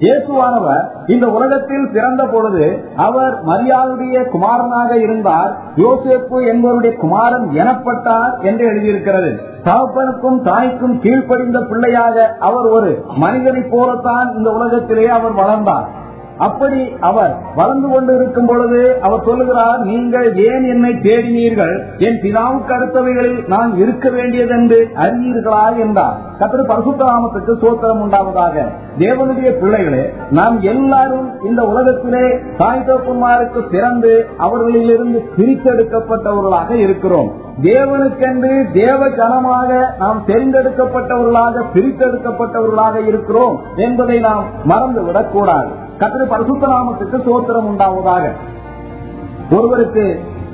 இயேசுவானவர் இந்த உலகத்தில் பிறந்த பொழுது அவர் மரியாளுடைய குமாரனாக இருந்தார் யோசேப்பு என்பவருடைய குமாரன் எனப்பட்டார் என்று எழுதியிருக்கிறது. தகப்பனுக்கும் தாய்க்கும் கீழ்ப்படிந்த பிள்ளையாக அவர் ஒரு மனிதனைப் போலத்தான் இந்த உலகத்திலே அவர் வளர்ந்தார். அப்படி அவர் வளர்ந்து கொண்டு இருக்கும் பொழுது அவர் சொல்லுகிறார் நீங்கள் ஏன் என்னை தேடினீர்கள்? என் பிதாவுக்கு அடுத்தவைகளில் நான் இருக்க வேண்டியது என்று அறிவீர்களா என்றார். கத்திர பரசுத்தராமத்துக்கு சோத்திரம் உண்டாவதாக. தேவனுடைய பிள்ளைகளே நாம் எல்லாரும் இந்த உலகத்திலே தாய் தோப்புமாருக்கு பிறந்து அவர்களிலிருந்து பிரித்தெடுக்கப்பட்டவர்களாக இருக்கிறோம். தேவனுக்கென்று தேவ ஜனமாக நாம் தெரிந்தெடுக்கப்பட்டவர்களாக பிரித்தெடுக்கப்பட்டவர்களாக இருக்கிறோம் என்பதை நாம் மறந்துவிடக் கூடாது கத்திர பரசுத்தராமத்துக்கு சோத்திரம் உண்டாவதாக. ஒருவருக்கு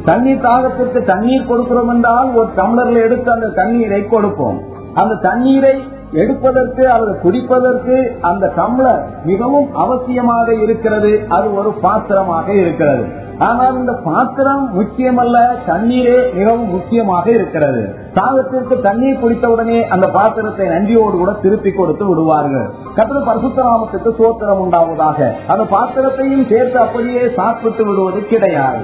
தண்ணீர் தாகத்திற்கு தண்ணீர் கொடுக்கிறோம் என்றால் ஒரு டம்ளர்ல எடுத்து அந்த தண்ணீரை கொடுப்போம். அந்த தண்ணீரை எடுப்பதற்கு அல்லது குடிப்பதற்கு அந்த டம்ளர் மிகவும் அவசியமாக இருக்கிறது. அது ஒரு பாத்திரமாக இருக்கிறது. ஆனால் இந்த பாத்திரம் முக்கியமல்ல தண்ணீரே மிகவும் முக்கியமாக இருக்கிறது. தாகத்திற்கு தண்ணீர் குடித்தவுடனே அந்த பாத்திரத்தை நன்றியோடு கூட திருப்பி கொடுத்து விடுவார்கள். கத்திர பரசுத்தராமத்துக்கு சோத்திரம் உண்டாவதாக. அந்த பாத்திரத்தையும் சேர்த்து அப்படியே சாப்பிட்டு விடுவது கிடையாது.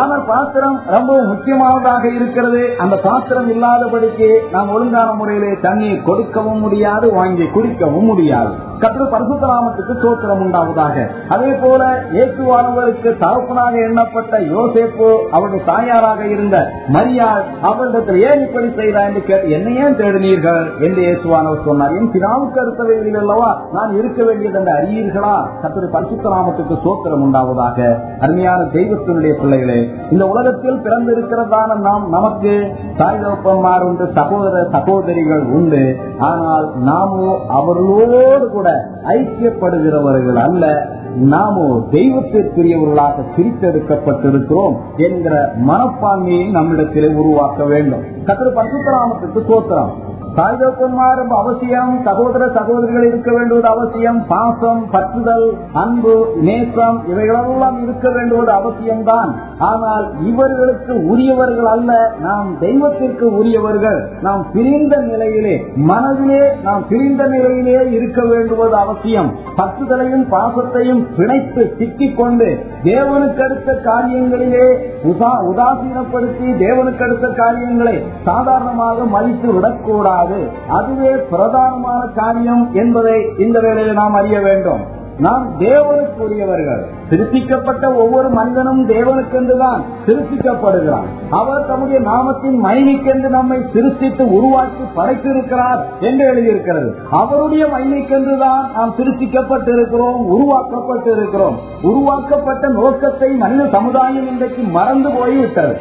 ஆனால் பாத்திரம் ரொம்ப முக்கியமானதாக இருக்கிறது. அந்த பாத்திரம் இல்லாதபடிக்கு நாம் ஒழுங்கான முறையிலே தண்ணீர் கொடுக்கவும் முடியாது வாங்கி குடிக்கவும் முடியாது. கத்திர பரசுத்தராமத்துக்கு சோத்திரம் உண்டாவதாக. அதே போல இயேசுவானவருக்கு தகப்பனாக எண்ணப்பட்ட யோசேப்பு அவருடைய தாயாராக இருந்த மரியாள் அவரிடத்தில் ஏன் இப்படி செய்தார் என்று கேட்டு என்ன ஏன் தேடினீர்கள்? என்று இயேசுவானவர் சொன்னார். என் பிதாவுக்கு அடுத்தவைகளில் அல்லவா? நான் இருக்க வேண்டியது என்று அறியீர்களா? கத்திர பரிசுத்தராமத்துக்கு சோத்திரம் உண்டாவதாக. அருமையான தெய்வத்தினுடைய பிள்ளைகளே இந்த உலகத்தில் பிறந்திருக்கிறதான நாம் நமக்கு தாய் தகப்பன்மார் உண்டு சகோதர சகோதரிகள் உண்டு. ஆனால் நாமோ அவர்களோடு கூட ஐக்கியப்படுகிறவர்கள் அல்ல. நாமோ தெய்வத்திற்குரியவர்களாக பிரித்தெடுக்கப்பட்டிருக்கிறோம் என்கிற மனப்பான்மையை நம்மிடத்திலே உருவாக்க வேண்டும். கத்திர பரசுத்தராமத்துக்கு சோத்திரம் தாய்தோப்பன்மார் ரொம்ப அவசியம் சகோதர சகோதரிகள் இருக்க வேண்டுவது அவசியம் பாசம் பற்றுதல் அன்பு நேசம் இவைகளெல்லாம் இருக்க வேண்டுவது அவசியம்தான். ஆனால் இவர்களுக்கு உரியவர்கள் அல்ல. நாம் தெய்வத்திற்கு உரியவர்கள். நாம் பிரிந்த நிலையிலே மனதிலே நாம் பிரிந்த நிலையிலே இருக்க வேண்டுவது அவசியம். பத்துதலையும் பாசத்தையும் பிணைத்து சிக்கிக் கொண்டு தேவனுக்கு அடுத்த காரியங்களிலே உதா- உதாசீனப்படுத்தி தேவனுக்கு அடுத்த காரியங்களை சாதாரணமாக மதித்து விடக்கூடாது. அதுவே பிரதானமான காரியம் என்பதை இந்த வேளையில் நாம் அறிய வேண்டும். நாம் தேவனுக்குரியவர்கள். சிருஷ்டிக்கப்பட்ட ஒவ்வொரு மனிதனும் தேவனுக்கென்றுதான் சிருஷ்டிக்கப்படுகிறான். அவர் தம்முடைய நாமத்தின் மகிமைக்கென்று நம்மை திருச்சித்து உருவாக்கி படைத்திருக்கிறார் என்று எழுதியிருக்கிறது. அவருடைய மகிமைக்கென்றுதான் நாம் சிருஷ்டிக்கப்பட்டிருக்கிறோம் உருவாக்கப்பட்டிருக்கிறோம். உருவாக்கப்பட்ட நோக்கத்தை மனித சமுதாயம் இன்றைக்கு மறந்து போய்விட்டது.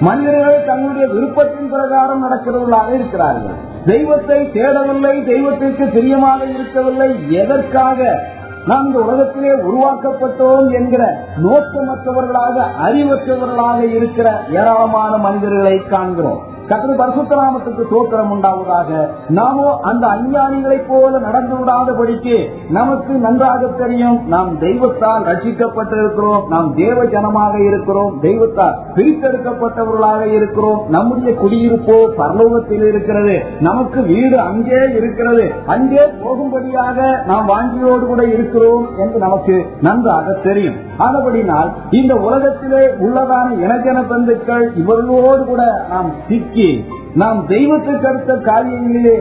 மனிதர்கள் தங்களுடைய விருப்பத்தின் பிரகாரம் நடக்கிறவர்களாக இருக்கிறார்கள். தெய்வத்தை தேடவில்லை தெய்வத்திற்கு பிரியமாக இருக்கவில்லை. எதற்காக? நாம் இந்த உலகத்திலே உருவாக்கப்பட்டோம் என்கிற நோக்கமற்றவர்களாக அறிவற்றவர்களாக இருக்கிற ஏராளமான மனிதர்களை காண்கிறோம். கத்திரி பரசுத்தராமத்துக்கு சோத்திரம் உண்டாவதாக. நாமோ அந்த அஞ்ஞானிகளைப் போல நடந்து விடாதபடிக்கு நமக்கு நன்றாக தெரியும். நாம் தெய்வத்தால் ரட்சிக்கப்பட்டிருக்கிறோம். நாம் தேவ ஜனமாக இருக்கிறோம். தெய்வத்தால் பிரித்தெடுக்கப்பட்டவர்களாக இருக்கிறோம். நம்முடைய குடியிருப்போ பரலோகத்தில் இருக்கிறது. நமக்கு வீடு அங்கே இருக்கிறது. அங்கே போகும்படியாக நாம் வாங்கியோடு கூட இருக்கிறோம் என்று நமக்கு நன்றாக தெரியும். ஆனபடினால் இந்த உலகத்திலே உள்ளதான இனஜன பந்துக்கள் இவர்களோடு கூட நாம் சிக்கி நாம் தெய்வத்துக்கு அடுத்த காரியங்களிலே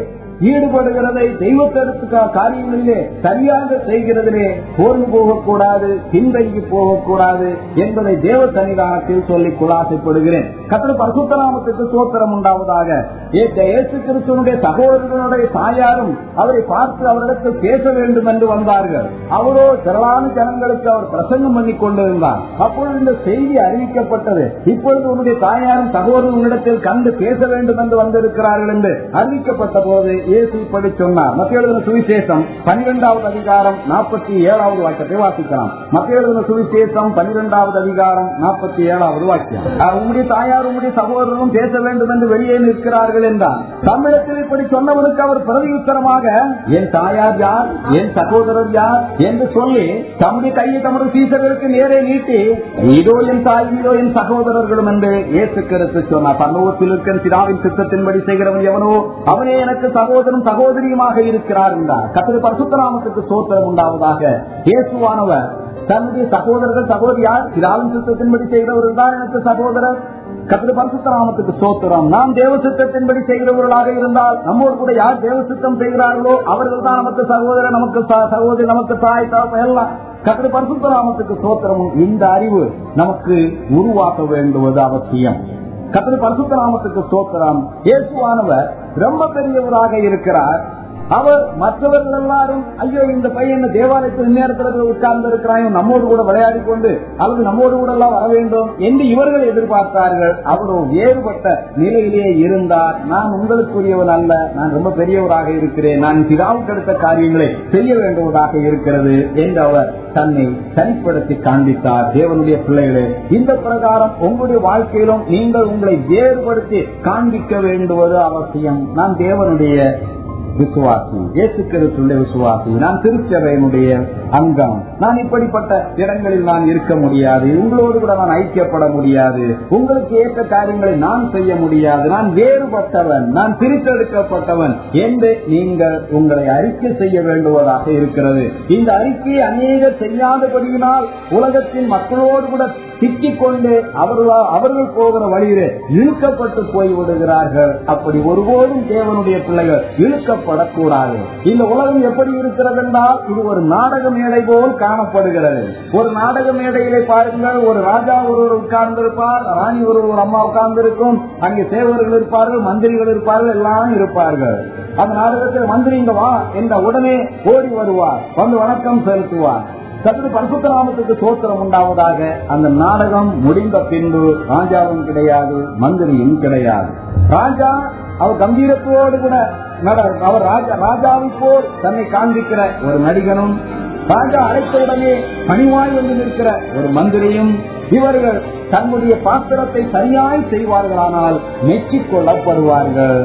ஈடுபடுகிறதை தெய்வத்தடுத்த காரியங்களிலே சரியாக செய்கிறதிலே போர்ந்து போகக்கூடாது பின்தங்கி போகக்கூடாது என்பதை தேவ சன்னிதானத்தில் சொல்லி குலாசைப்படுகிறேன் கத்திர பரசுத்தராமத்துக்கு சோத்திரம் உண்டாவதாக. ஏற்ற இயேசு கிறிஸ்துவனுடைய சகோதரனுடைய தாயாரும் அவரை பார்த்து அவரிடத்தில் பேச வேண்டும் என்று வந்தார்கள். அவரோ திரளான ஜனங்களுக்கு அவர் பிரசங்கம் பண்ணி கொண்டிருந்தார். அப்பொழுது இந்த செய்தி அறிவிக்கப்பட்டது. இப்பொழுது உன்னுடைய தாயாரும் சகோதரன் கண்டு பேச வேண்டும் என்று வந்திருக்கிறார்கள் என்று அறிவிக்கப்பட்ட போது இயேசு இப்படி சொன்னார். மத்திய எழுதின சுவிசேஷம் பனிரெண்டாவது அதிகாரம் நாற்பத்தி ஏழாவது வாக்கியத்தை வாசிக்கலாம். மத்திய எழுதின சுவிசேஷம் பனிரெண்டாவது அதிகாரம் நாற்பத்தி ஏழாவது வாக்கியம். உங்களுடைய தாயார் உங்களுடைய சகோதரரும் பேச வேண்டும் என்று வெளியே நிற்கிறார்கள் என்றான் என்றார். தமிழத்தில் இப்படி சொன்னவனுக்கு அவர் பிரதியுத்தரமாக என் தாயார் யார்? என் சகோதரர் யார்? என்று சொல்லி தம்முடைய கையை தமது சீசர்களுக்கு நேரே நீட்டி இதோ என் தாய் இதோ என் சகோதரர்களும் என்று இயேசு கருத்து சொன்னார். சமூகத்தில் இருக்கிற பிதாவின் சித்தத்தின்படி செய்கிறவன் எவனோ அவனே எனக்கு சகோதரன் சகோதரியுமாக இருக்கிறார் என்றார். கத்திரி பரிசுத்தராமத்துக்கு சோத்திரம் உண்டாவதாக. இயேசுவானவர் தன்னுடைய சகோதரர்கள் சகோதரியார் பிதாவின் சித்தத்தின்படி செய்கிறவர்கள் தான் எனக்கு சகோதரர் கத்திரி பரசுத்தராமத்துக்கு சோத்திரம் நாம் தேவ சித்தத்தின்படி செய்கிறவர்களாக இருந்தால் நம்மோடு கூட யார் தேவ சித்தம் செய்கிறார்களோ அவர்கள் தான் நமக்கு சகோதரர் நமக்கு சகோதரி நமக்கு தாய் தகப்பன் எல்லாம். கத்திர பரிசுத்தராமத்துக்கு சோத்திரமும் இந்த அறிவு நமக்கு உருவாக்க வேண்டுவது அவசியம். கத்திரி பரசுத்தராமத்துக்கு சோத்திரம் இயேசுவானவர் ரொம்ப பெரியவராக இருக்கிறார். அவர் மற்றவர்கள் எல்லாரும் ஐயோ இந்த பையன் தேவாலயத்தில் நேரத்தில் உட்கார்ந்து இருக்கிறாயும் நம்மோடு கூட விளையாடி கொண்டு அல்லது நம்மோடு கூட எல்லாம் வர வேண்டும் என்று இவர்கள் எதிர்பார்த்தார்கள். அவரோ வேறுபட்ட நிலையிலேயே இருந்தார். நான் உங்களுக்குரியவன் அல்ல நான் ரொம்ப பெரியவராக இருக்கிறேன். நான் பிதாவுக்கு அடுத்த காரியங்களை செய்ய வேண்டுவதாக இருக்கிறது என்று அவர் தன்னை தனிப்படுத்தி காண்பித்தார். தேவனுடைய பிள்ளைகளே இந்த பிரகாரம் உங்களுடைய வாழ்க்கையிலும் நீங்கள் உங்களை வேறுபடுத்தி காண்பிக்க வேண்டுவது அவசியம். நான் தேவனுடைய விசுவாசி. இயேசு கிறிஸ்துடைய விசுவாசி. நான் திருச்சபையினுடைய அங்கம். நான் இப்படிப்பட்ட இடங்களில் நான் இருக்க முடியாது. உங்களோடு கூட நான் ஐக்கியப்பட முடியாது. உங்களுக்கு ஏற்ற காரியங்களை நான் செய்ய முடியாது. நான் வேறுபட்டவன். நான் பிரித்தெடுக்கப்பட்டவன் என்று நீங்கள் உங்களை அறிக்கை செய்ய வேண்டுவதாக இருக்கிறது. இந்த அறிக்கையை அநேகர் செய்யாதபடியினால் உலகத்தின் மக்களோடு கூட சிக்கிக் கொண்டு அவர்களா அவர்கள் போகிற வழியிலே இழுக்கப்பட்டு போய் விடுகிறார்கள். அப்படி ஒருபோதும் தேவனுடைய பிள்ளைகள் இழுக்கப்படக்கூடாது. இந்த உலகம் எப்படி இருக்கிறது என்றால் இது ஒரு நாடக மேடை போல் காணப்படுகிறது. ஒரு நாடக மேடையிலே பாருங்கள் ஒரு ராஜா ஒருவர் உட்கார்ந்திருப்பார் ராணி ஒரு ஒரு அம்மா உட்கார்ந்திருக்கும். அங்கே சேவர்கள் இருப்பார்கள் மந்திரிகள் இருப்பார்கள் எல்லாம் இருப்பார்கள். அந்த நாடகத்தில் மந்திரி இங்க வா என்ற உடனே ஓடி வருவார் வந்து வணக்கம் செலுத்துவார். சற்று பரிசுத்தராமத்துக்கு சோத்திரம் உண்டாவதாக அந்த நாடகம் முடிந்த பின்பு ராஜாவும் கிடையாது மந்திரியும் கிடையாது. ராஜா அவர் கம்பீரத்தோடு கூட அவர் ராஜா ராஜாவை போல் தன்னை காண்பிக்கிற ஒரு நடிகனும் ராஜா அழைத்தவுடனே பணிவாய் வந்து நிற்கிற ஒரு மந்திரியும் இவர்கள் தன்னுடைய பாத்திரத்தை சரியாய் செய்வார்களானால் மெச்சிக் கொள்ளப்படுவார்கள்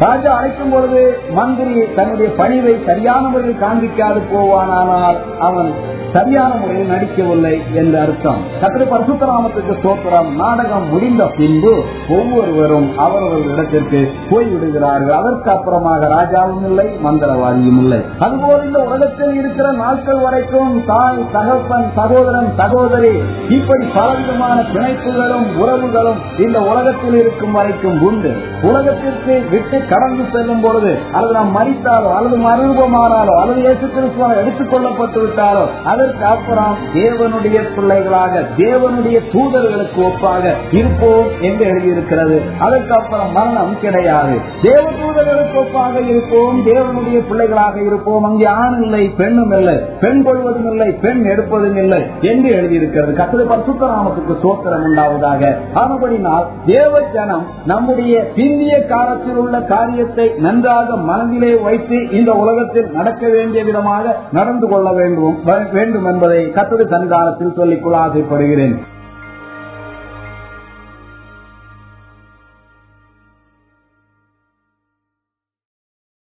ராஜா அழைக்கும் பொழுது மந்திரி தன்னுடைய பணிவை சரியான காண்பிக்காது போவானானால் அவன் சரியான முறையில் நடிக்கவில்லை என்று அர்த்தம். கத்திர பரசுத்தராமத்துக்கு சோத்திரம். நாடகம் முடிந்த பின்பு ஒவ்வொருவரும் அவரவர் இடத்திற்கு போய்விடுகிறார்கள். அதற்கு அப்புறமாக ராஜாவும் இல்லை மந்திரவாதியும் இல்லை. அதுபோல் இந்த உலகத்தில் இருக்கிற நாட்கள் வரைக்கும் தாய் தகப்பன் சகோதரன் சகோதரி இப்படி பலவிதமான பிணைப்புகளும் உறவுகளும் இந்த உலகத்தில் இருக்கும் வரைக்கும் உண்டு. உலகத்திற்கு விட்டு கடந்து செல்லும் பொழுது அல்லது நாம் மறித்தாலோ அல்லது மறுரூபமானாலோ அல்லது இயேசு கிறிஸ்துவால் எடுத்துக் கொள்ளப்பட்டு விட்டாலோ அதற்கு அப்புறம் தேவனுடைய பிள்ளைகளாக தேவனுடைய தூதர்களுக்கு ஒப்பாக இருப்போம் என்று எழுதியிருக்கிறது. அதற்கு அப்புறம் மரணம் கிடையாது. தேவ தூதர்களுக்கு ஒப்பாக இருப்போம் தேவனுடைய பிள்ளைகளாக இருப்போம். அங்கே ஆண் இல்லை பெண்ணும் இல்லை பெண் கொள்வதும் இல்லை பெண் எடுப்பதும் இல்லை என்று எழுதியிருக்கிறது. கத்திர பரசுத்தராமத்துக்கு சோத்திரம் உண்டாவதாக. ஆனபடினால் தேவ ஜனம் நம்முடைய பிந்திய காலத்தில் உள்ள காரியத்தை நன்றாக மனதிலே வைத்து இந்த உலகத்தில் நடக்க வேண்டிய விதமாக நடந்து கொள்ள வேண்டும். வேண்டும் என்பதை கத்தது சன்னிதானத்தில் சொல்லிக் கொள்ள ஆசைப்படுகிறேன்